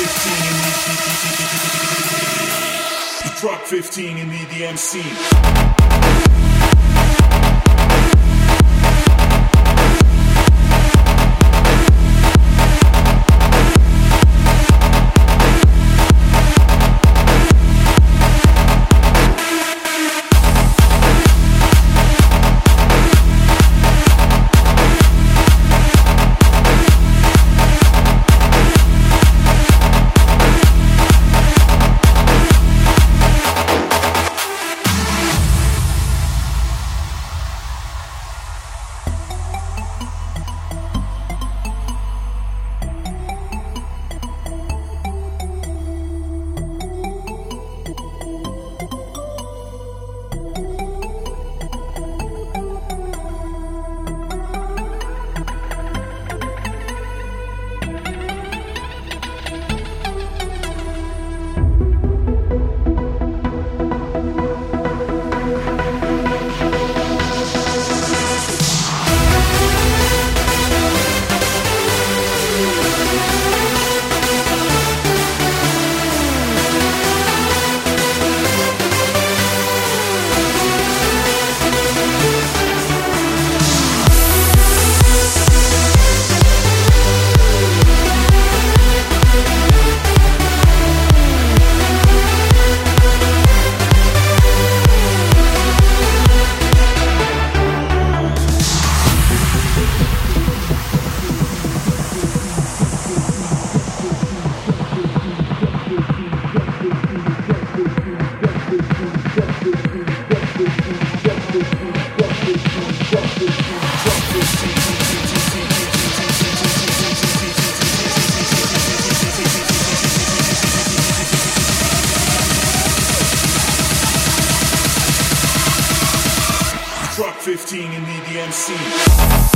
15. You drop 15 in the DMC. Truck 15 in the DMC.